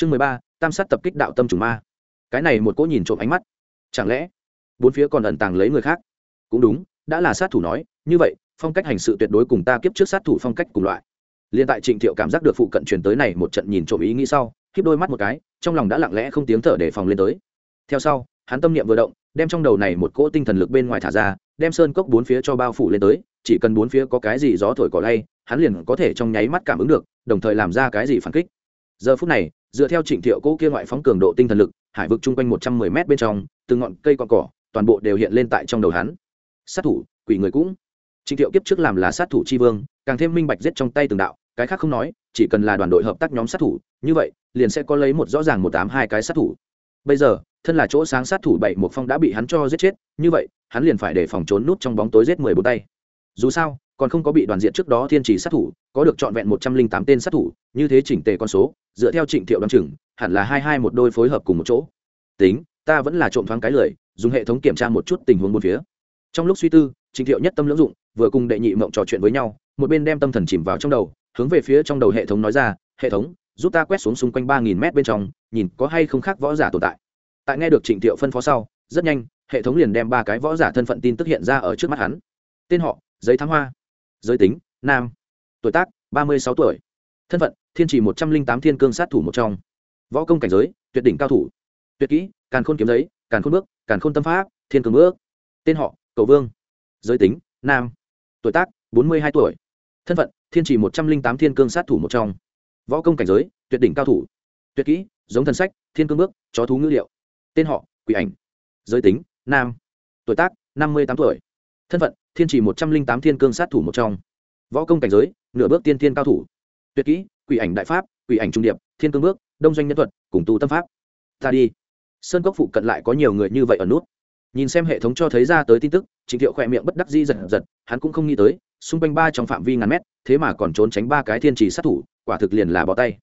chương mười ba, tam sát tập kích đạo tâm trùng ma. Cái này một cỗ nhìn trộm ánh mắt. Chẳng lẽ bốn phía còn ẩn tàng lấy người khác? Cũng đúng, đã là sát thủ nói, như vậy, phong cách hành sự tuyệt đối cùng ta kiếp trước sát thủ phong cách cùng loại. Liên tại trịnh thiệu cảm giác được phụ cận truyền tới này một trận nhìn trộm ý nghĩ sau khiếp đôi mắt một cái, trong lòng đã lặng lẽ không tiếng thở để phòng lên tới. Theo sau, hắn tâm niệm vừa động, đem trong đầu này một cỗ tinh thần lực bên ngoài thả ra, đem sơn cốc bốn phía cho bao phủ lên tới, chỉ cần bốn phía có cái gì gió thổi cỏ lay, hắn liền có thể trong nháy mắt cảm ứng được, đồng thời làm ra cái gì phản kích. Giờ phút này dựa theo trịnh thiệu cỗ kia ngoại phóng cường độ tinh thần lực, hải vực chung quanh một trăm mười m bên trong, từng ngọn cây con cỏ, toàn bộ đều hiện lên tại trong đầu hắn. Sát thủ, quỷ người cũng. Trịnh thiệu kiếp trước làm là sát thủ tri vương, càng thêm minh bạch giết trong tay từng đạo, cái khác không nói, chỉ cần là đoàn đội hợp tác nhóm sát thủ, như vậy, liền sẽ có lấy một rõ ràng một tám hai cái sát thủ. Bây giờ, thân là chỗ sáng sát thủ bảy một phong đã bị hắn cho giết chết, như vậy, hắn liền phải để phòng trốn nút trong bóng tối giết mười bốn tay. Dù sao còn không có bị đoàn diện trước đó thiên trì sát thủ, có được trọn vẹn một trăm linh tám tên sát thủ, như thế chỉnh tề con số, dựa theo trịnh thiệu đ o chừng, hẳn là hai hai một đôi phối hợp cùng một chỗ. Tính, ta vẫn là trộm thoáng cái lời dùng hệ thống kiểm tra một chút tình huống bốn phía. Trong lúc suy tư, trịnh thiệu nhất tâm lưỡng dụng, vừa cùng đệ nhị mộng trò chuyện với nhau, một bên đem tâm thần chìm vào trong đầu, hướng về phía trong đầu hệ thống nói ra, hệ thống, giúp ta quét xuống xung quanh ba nghìn mét bên trong, nhìn có hay không khác võ giả tồn tại. Tại nghe được trịnh thiệu phân phó sau, rất nhanh, hệ thống liền đem ba cái võ giả thân phận tin tức hiện ra ở trước mắt hắn. Tên họ, giấy thám hoa giới tính, nam. Tuổi tác, ba mươi sáu tuổi. Thân phận, thiên chỉ một trăm linh tám thiên cương sát thủ một trong. Võ công cảnh giới, tuyệt đỉnh cao thủ. Tuyệt kỹ, càn khôn kiếm giấy, càn khôn bước, càn khôn tâm pháp, thiên cường bước. Tên họ, cầu vương. Giới tính, nam. Tuổi tác, bốn mươi hai tuổi. Thân phận, thiên chỉ một trăm linh tám thiên cương sát thủ một trong. Võ công cảnh giới, tuyệt đỉnh cao thủ. Tuyệt kỹ, giống thần sách, thiên cương bước, chó thú ngữ liệu. Tên họ, quỷ ảnh. Giới tính, nam. Tuổi tác, năm mươi tám tuổi. Thân phận thiên chỉ một trăm linh tám thiên cương sát thủ một trong. Võ công cảnh giới, nửa bước tiên thiên cao thủ. Tuyệt kỹ, quỷ ảnh đại pháp, quỷ ảnh trung điệp, thiên cương bước, đông doanh nhân thuật, cùng tu tâm pháp. Ta đi. Sơn cốc phụ cận lại có nhiều người như vậy ở nút. Nhìn xem hệ thống cho thấy ra tới tin tức, trịnh thiệu khỏe miệng bất đắc di giật giật, hắn cũng không nghĩ tới, xung quanh ba trong phạm vi ngàn mét, thế mà còn trốn tránh ba cái thiên trì sát thủ, quả thực liền là bỏ tay.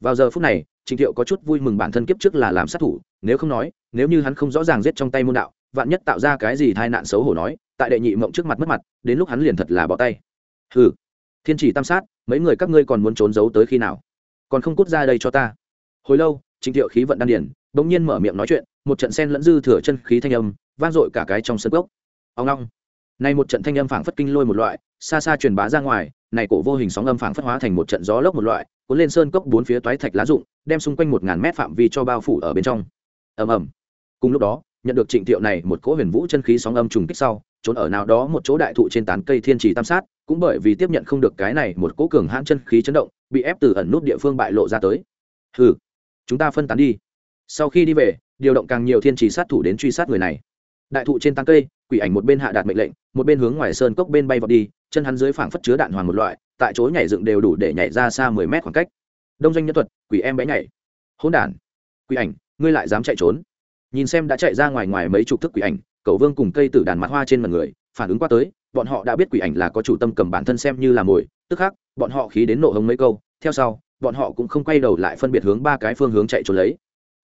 Vào giờ phút này, trịnh thiệu có chút vui mừng bản thân kiếp trước là làm sát thủ, nếu không nói, nếu như hắn không rõ ràng giết trong tay môn đạo, vạn nhất tạo ra cái gì tai nạn xấu hổ nói tại đệ nhị mộng trước mặt mất mặt, đến lúc hắn liền thật là bỏ tay. Hừ, thiên chỉ tam sát, mấy người các ngươi còn muốn trốn giấu tới khi nào? Còn không cút ra đây cho ta. Hồi lâu, trịnh thiệu khí vận đan điển bỗng nhiên mở miệng nói chuyện, một trận sen lẫn dư thừa chân khí thanh âm, vang dội cả cái trong sân gốc ông long này một trận thanh âm phảng phất kinh lôi một loại, xa xa truyền bá ra ngoài, này cổ vô hình sóng âm phảng phất hóa thành một trận gió lốc một loại, cuốn lên sơn cốc bốn phía toái thạch lá rụng, đem xung quanh một ngàn mét phạm vi cho bao phủ ở bên trong. Ầm ầm. Cùng lúc đó nhận được trịnh thiệu này một cỗ huyền vũ chân khí sóng âm trùng kích sau, trốn ở nào đó một chỗ đại thụ trên tán cây thiên trì tam sát, cũng bởi vì tiếp nhận không được cái này một cỗ cường hãn chân khí chấn động, bị ép từ ẩn nút địa phương bại lộ ra tới. Hừ, chúng ta phân tán đi. Sau khi đi về, điều động càng nhiều thiên trì sát thủ đến truy sát người này. Đại thụ trên tán cây, quỷ ảnh một bên hạ đạt mệnh lệnh, một bên hướng ngoài sơn cốc bên bay vào đi, chân hắn dưới phảng phất chứa đạn hoàn một loại, tại chỗ nhảy dựng đều đủ để nhảy ra xa mười mét khoảng cách. Đông doanh nhân thuật, quỷ em bé nhảy. Hỗn đản, quỷ ảnh, ngươi lại dám chạy trốn nhìn xem đã chạy ra ngoài ngoài mấy chục thức quỷ ảnh, cậu vương cùng cây tử đàn mặt hoa trên mặt người, phản ứng qua tới, bọn họ đã biết quỷ ảnh là có chủ tâm cầm bản thân xem như là mồi, tức khắc, bọn họ khí đến nộ hống mấy câu, theo sau, bọn họ cũng không quay đầu lại phân biệt hướng ba cái phương hướng chạy trốn lấy.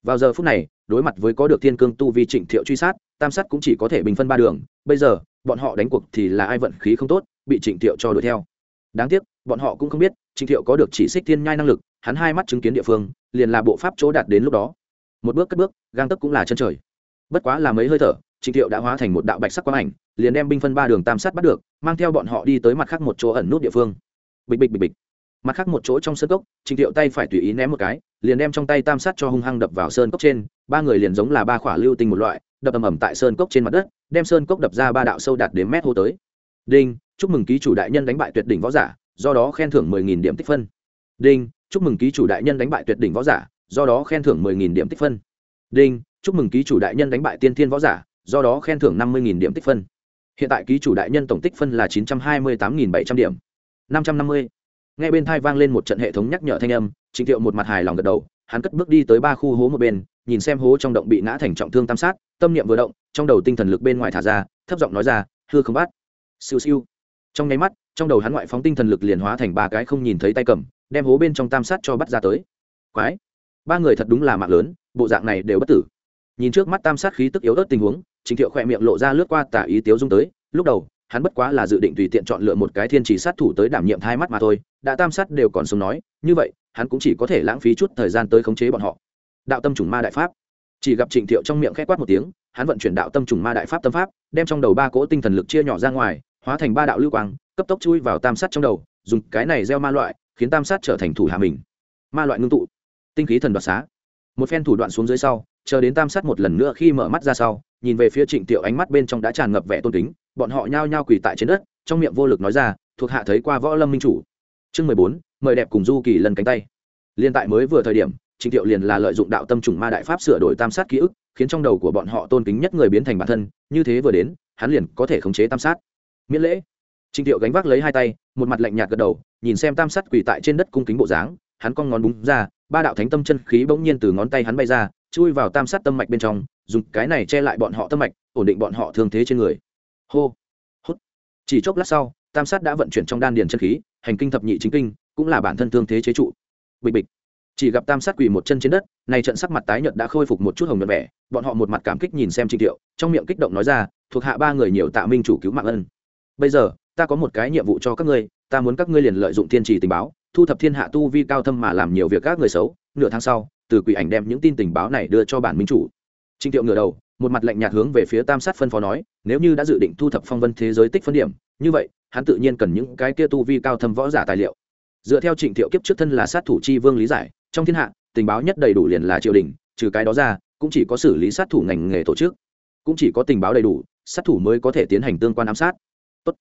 Vào giờ phút này, đối mặt với có được thiên cương tu vi trịnh thiệu truy sát, tam sát cũng chỉ có thể bình phân ba đường, bây giờ, bọn họ đánh cuộc thì là ai vận khí không tốt, bị trịnh thiệu cho đuổi theo. Đáng tiếc, bọn họ cũng không biết, trịnh thiệu có được chỉ xích thiên nhai năng lực, hắn hai mắt chứng kiến địa phương, liền là bộ pháp chỗ đạt đến lúc đó một bước cất bước, gang tấc cũng là chân trời. Bất quá là mấy hơi thở, trịnh thiệu đã hóa thành một đạo bạch sắc quang ảnh, liền đem binh phân ba đường tam sát bắt được, mang theo bọn họ đi tới mặt khác một chỗ ẩn nút địa phương. Bịch bịch bịch bịch. Mặt khác một chỗ trong sơn cốc, trịnh thiệu tay phải tùy ý ném một cái, liền đem trong tay tam sát cho hung hăng đập vào sơn cốc trên, ba người liền giống là ba khỏa lưu tinh một loại, đập ầm ầm tại sơn cốc trên mặt đất, đem sơn cốc đập ra ba đạo sâu đạt đến mét hô tới. Đinh, chúc mừng ký chủ đại nhân đánh bại tuyệt đỉnh võ giả, do đó khen thưởng mười nghìn điểm tích phân. Đinh, chúc mừng ký chủ đại nhân đánh bại tuyệt đỉnh võ giả do đó khen thưởng 10.000 điểm tích phân. Đinh, chúc mừng ký chủ đại nhân đánh bại tiên thiên võ giả, do đó khen thưởng năm mươi nghìn điểm tích phân. Hiện tại ký chủ đại nhân tổng tích phân là chín trăm hai mươi tám nghìn bảy trăm điểm. Năm trăm năm mươi. Ngay bên thai vang lên một trận hệ thống nhắc nhở thanh âm, trịnh thiệu một mặt hài lòng gật đầu, hắn cất bước đi tới ba khu hố một bên, nhìn xem hố trong động bị ngã thành trọng thương tam sát, tâm niệm vừa động, trong đầu tinh thần lực bên ngoài thả ra, thấp giọng nói ra, hư không bắt siêu siêu. Trong nháy mắt, trong đầu hắn ngoại phóng tinh thần lực liền hóa thành ba cái không nhìn thấy tay cầm, đem hố bên trong tam sát cho bắt ra tới. Quái ba người thật đúng là mạng lớn, bộ dạng này đều bất tử. Nhìn trước mắt tam sát khí tức yếu ớt tình huống, trình thiệu khỏe miệng lộ ra lướt qua tả ý tiếu dung tới, lúc đầu, hắn bất quá là dự định tùy tiện chọn lựa một cái thiên chỉ sát thủ tới đảm nhiệm hai mắt mà thôi, đã tam sát đều còn sống nói, như vậy, hắn cũng chỉ có thể lãng phí chút thời gian tới khống chế bọn họ. Đạo tâm trùng ma đại pháp. Chỉ gặp trịnh thiệu trong miệng khét quát một tiếng, hắn vận chuyển đạo tâm trùng ma đại pháp tâm pháp, đem trong đầu ba cỗ tinh thần lực chia nhỏ ra ngoài, hóa thành ba đạo lưu quang, cấp tốc chui vào tam sát trong đầu, dùng cái này gieo ma loại, khiến tam sát trở thành thủ hạ mình. Ma loại ngưng tụ tinh khí thần đoạt xá. Một phen thủ đoạn xuống dưới sau, chờ đến tam sát một lần nữa khi mở mắt ra sau, nhìn về phía trịnh tiểu ánh mắt bên trong đã tràn ngập vẻ tôn kính, bọn họ nhao nhao quỳ tại trên đất, trong miệng vô lực nói ra, thuộc hạ thấy qua võ lâm minh chủ. Chương mười bốn, mời đẹp cùng du kỳ lần cánh tay. Liên tại mới vừa thời điểm, trịnh tiểu liền là lợi dụng đạo tâm trùng ma đại pháp sửa đổi tam sát ký ức, khiến trong đầu của bọn họ tôn kính nhất người biến thành bản thân, như thế vừa đến, hắn liền có thể khống chế tam sát. Miễn lễ. Trịnh tiểu gánh vác lấy hai tay, một mặt lạnh nhạt gật đầu, nhìn xem tam sát quỳ tại trên đất cung kính bộ dáng, hắn cong ngón búng ra ba đạo thánh tâm chân khí bỗng nhiên từ ngón tay hắn bay ra, chui vào tam sát tâm mạch bên trong, dùng cái này che lại bọn họ tâm mạch, ổn định bọn họ thương thế trên người. Hô hốt. chỉ chốc lát sau, tam sát đã vận chuyển trong đan điền chân khí, hành kinh thập nhị chính kinh, cũng là bản thân thương thế chế trụ. Bịch bịch. Chỉ gặp tam sát quỳ một chân trên đất này trận sắc mặt tái nhợt đã khôi phục một chút hồng nhuận vẻ, bọn họ một mặt cảm kích nhìn xem trịnh thiệu, trong miệng kích động nói ra, thuộc hạ ba người nhiều tạ minh chủ cứu mạng ân. Bây giờ, ta có một cái nhiệm vụ cho các ngươi, ta muốn các ngươi liền lợi dụng thiên trì tình báo thu thập thiên hạ tu vi cao thâm mà làm nhiều việc các người xấu, nửa tháng sau, từ quỷ ảnh đem những tin tình báo này đưa cho bản minh chủ. Trịnh thiệu ngửa đầu, một mặt lạnh nhạt hướng về phía tam sát phân phó nói, nếu như đã dự định thu thập phong vân thế giới tích phân điểm, như vậy, hắn tự nhiên cần những cái kia tu vi cao thâm võ giả tài liệu. Dựa theo trịnh thiệu kiếp trước thân là sát thủ chi vương lý giải, trong thiên hạ, tình báo nhất đầy đủ liền là triều đình, trừ cái đó ra, cũng chỉ có xử lý sát thủ ngành nghề tổ chức. Cũng chỉ có tình báo đầy đủ, sát thủ mới có thể tiến hành tương quan ám sát. Tốt.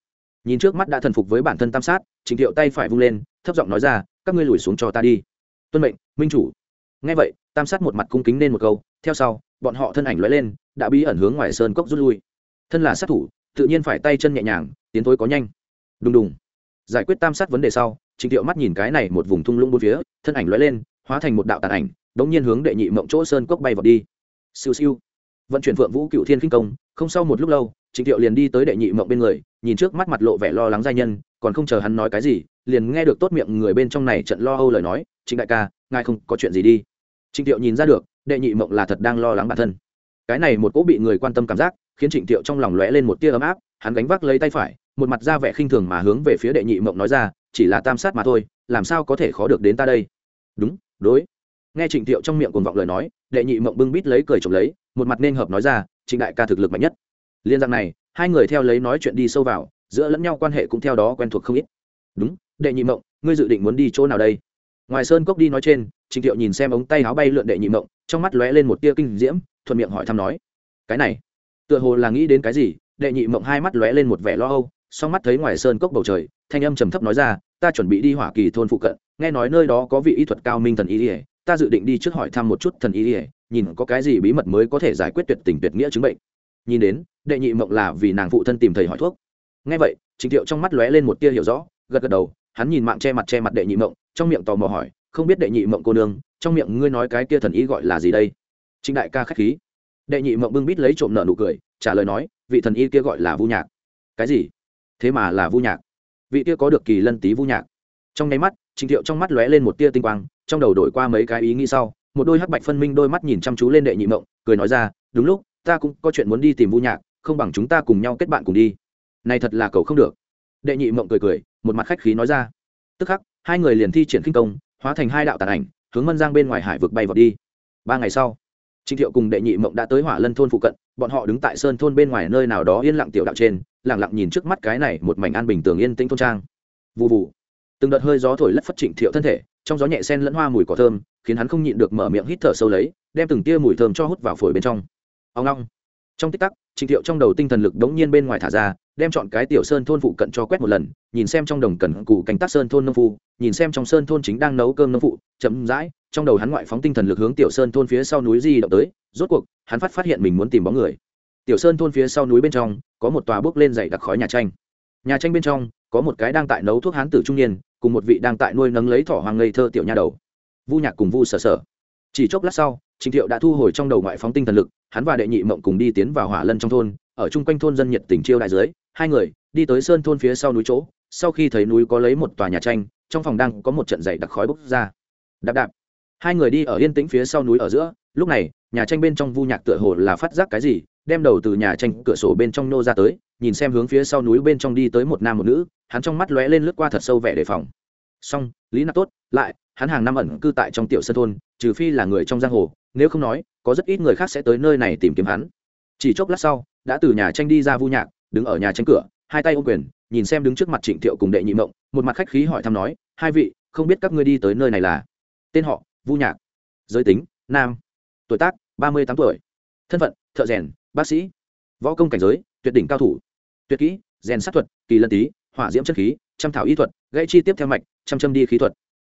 nhìn trước mắt đã thần phục với bản thân tam sát, trịnh thiệu tay phải vung lên thấp giọng nói ra, các ngươi lùi xuống cho ta đi. Tuân mệnh, minh chủ. Ngay vậy, tam sát một mặt cung kính nên một câu, theo sau, bọn họ thân ảnh lóe lên, đã bí ẩn hướng ngoài sơn cốc rút lui. Thân là sát thủ, tự nhiên phải tay chân nhẹ nhàng, tiến thối có nhanh. Đùng đùng. Giải quyết tam sát vấn đề sau trịnh thiệu mắt nhìn cái này một vùng thung lũng bốn phía, thân ảnh lóe lên, hóa thành một đạo tàn ảnh, đống nhiên hướng đệ nhị mộng chỗ sơn cốc bay vào đi. Siêu siêu. Vận chuyển phượng vũ cựu thiên kinh công, không sau một lúc lâu trịnh thiệu liền đi tới đệ nhị mộng bên người, nhìn trước mắt mặt lộ vẻ lo lắng giai nhân, còn không chờ hắn nói cái gì liền nghe được tốt miệng người bên trong này trận lo âu lời nói, trịnh đại ca, ngài không có chuyện gì đi. Trịnh thiệu nhìn ra được, đệ nhị mộng là thật đang lo lắng bản thân. Cái này một cỗ bị người quan tâm cảm giác, khiến trịnh thiệu trong lòng lóe lên một tia ấm áp, hắn gánh vác lấy tay phải, một mặt ra vẻ khinh thường mà hướng về phía đệ nhị mộng nói ra, chỉ là tam sát mà thôi, làm sao có thể khó được đến ta đây? Đúng, đối. Nghe trịnh thiệu trong miệng cuồng vọng lời nói, đệ nhị mộng bưng bít lấy cười chồng lấy, một mặt nên hợp nói ra, trịnh đại ca thực lực mạnh nhất. Liên rằng này, hai người theo lấy nói chuyện đi sâu vào, giữa lẫn nhau quan hệ cũng theo đó quen thuộc không ít. Đúng đệ nhị mộng, ngươi dự định muốn đi chỗ nào đây? Ngoài sơn cốc đi nói trên trịnh thiệu nhìn xem ống tay áo bay lượn đệ nhị mộng, trong mắt lóe lên một tia kinh diễm, thuận miệng hỏi thăm nói, cái này, tựa hồ là nghĩ đến cái gì? Đệ nhị mộng hai mắt lóe lên một vẻ lo âu, song mắt thấy ngoài sơn cốc bầu trời, thanh âm trầm thấp nói ra, ta chuẩn bị đi hỏa kỳ thôn phụ cận, nghe nói nơi đó có vị y thuật cao minh thần y ỉa ta dự định đi trước hỏi thăm một chút thần y ỉa nhìn có cái gì bí mật mới có thể giải quyết tuyệt tình tuyệt nghĩa chứng bệnh. Nhìn đến, đệ nhị mộng là vì nàng phụ thân tìm thầy hỏi thuốc. Nghe vậy trịnh thiệu trong mắt lóe lên một tia hiểu rõ, gật gật đầu hắn nhìn mạng che mặt che mặt đệ nhị mộng, trong miệng tò mò hỏi, không biết đệ nhị mộng cô nương, trong miệng ngươi nói cái kia thần y gọi là gì đây? Trịnh đại ca khách khí. Đệ nhị mộng bưng bít lấy trộm nợ nụ cười, trả lời nói, vị thần y kia gọi là vu nhạc. Cái gì? Thế mà là vu nhạc? Vị kia có được kỳ lân tý vu nhạc? Trong nháy mắt, trịnh thiệu trong mắt lóe lên một tia tinh quang, trong đầu đổi qua mấy cái ý nghĩ sau, một đôi hắc bạch phân minh đôi mắt nhìn chăm chú lên đệ nhị mộng, cười nói ra, đúng lúc, ta cũng có chuyện muốn đi tìm vu nhạc, không bằng chúng ta cùng nhau kết bạn cùng đi. Này thật là cầu không được. Đệ nhị mộng cười cười một mặt khách khí nói ra. Tức khắc, hai người liền thi triển khinh công, hóa thành hai đạo tàn ảnh, hướng mân giang bên ngoài hải vực bay vào đi. Ba ngày sau, trịnh thiệu cùng đệ nhị mộng đã tới hỏa lân thôn phụ cận, bọn họ đứng tại sơn thôn bên ngoài nơi nào đó yên lặng tiểu đạo trên lẳng lặng nhìn trước mắt cái này một mảnh an bình tường yên tĩnh thôn trang. Vụ vụ từng đợt hơi gió thổi lất phất trịnh thiệu thân thể, trong gió nhẹ sen lẫn hoa mùi cỏ thơm, khiến hắn không nhịn được mở miệng hít thở sâu lấy, đem từng tia mùi thơm cho hút vào phổi bên trong. Ông long trong tích tắc trịnh thiệu trong đầu tinh thần lực đống nhiên bên ngoài thả ra, đem chọn cái tiểu sơn thôn phụ cận cho quét một lần, nhìn xem trong đồng cẩn cụ cánh tác sơn thôn nông phu, nhìn xem trong sơn thôn chính đang nấu cơm nông phụ, chậm rãi, trong đầu hắn ngoại phóng tinh thần lực hướng tiểu sơn thôn phía sau núi di động tới, rốt cuộc, hắn phát phát hiện mình muốn tìm bóng người. Tiểu sơn thôn phía sau núi bên trong, có một tòa bước lên dày đặc khói nhà tranh. Nhà tranh bên trong, có một cái đang tại nấu thuốc hán tử trung niên, cùng một vị đang tại nuôi nấng lấy thỏ hoàng ngây thơ tiểu nha đầu. Vu nhạc cùng vu sở sở. Chỉ chốc lát sau trịnh thiệu đã thu hồi trong đầu ngoại phóng tinh thần lực hắn và đệ nhị mộng cùng đi tiến vào hỏa lân trong thôn, ở chung quanh thôn dân nhiệt tình chiêu đại dưới hai người đi tới sơn thôn phía sau núi chỗ, sau khi thấy núi có lấy một tòa nhà tranh, trong phòng đang có một trận dày đặc khói bốc ra. Đạp đạp. Hai người đi ở yên tĩnh phía sau núi ở giữa, lúc này, nhà tranh bên trong vu nhạc tựa hồ là phát giác cái gì, đem đầu từ nhà tranh cửa sổ bên trong nô ra tới, nhìn xem hướng phía sau núi bên trong đi tới một nam một nữ, hắn trong mắt lóe lên lướt qua thật sâu vẻ đề phòng. Xong, lý nạp tốt, lại, hắn hàng năm ẩn cư tại trong tiểu sân thôn, trừ phi là người trong giang hồ nếu không nói, có rất ít người khác sẽ tới nơi này tìm kiếm hắn. Chỉ chốc lát sau, đã từ nhà tranh đi ra vu nhạc, đứng ở nhà tranh cửa, hai tay ôm quyền, nhìn xem đứng trước mặt trịnh thiệu cùng đệ nhị mộng, một mặt khách khí hỏi thăm nói, hai vị, không biết các ngươi đi tới nơi này là? Tên họ, vu nhạc. Giới tính, nam. Tuổi tác, ba mươi tám tuổi. Thân phận, thợ rèn, bác sĩ. Võ công cảnh giới, tuyệt đỉnh cao thủ. Tuyệt kỹ, rèn sát thuật, kỳ lân tý, hỏa diễm chất khí chăm thảo y thuật, gãy chi tiếp theo mạch chăm châm đi khí thuật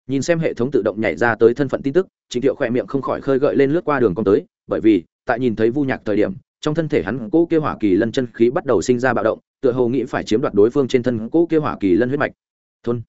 nhìn xem hệ thống tự động nhảy ra tới thân phận tin tức trịnh thiệu khỏe miệng không khỏi khơi gợi lên lướt qua đường con tới, bởi vì, tại nhìn thấy vu nhạc thời điểm, trong thân thể hắn cỗ kia hỏa kỳ lân chân khí bắt đầu sinh ra bạo động, tựa hồ nghĩ phải chiếm đoạt đối phương trên thân cỗ kia hỏa kỳ lân huyết mạch. Thôn.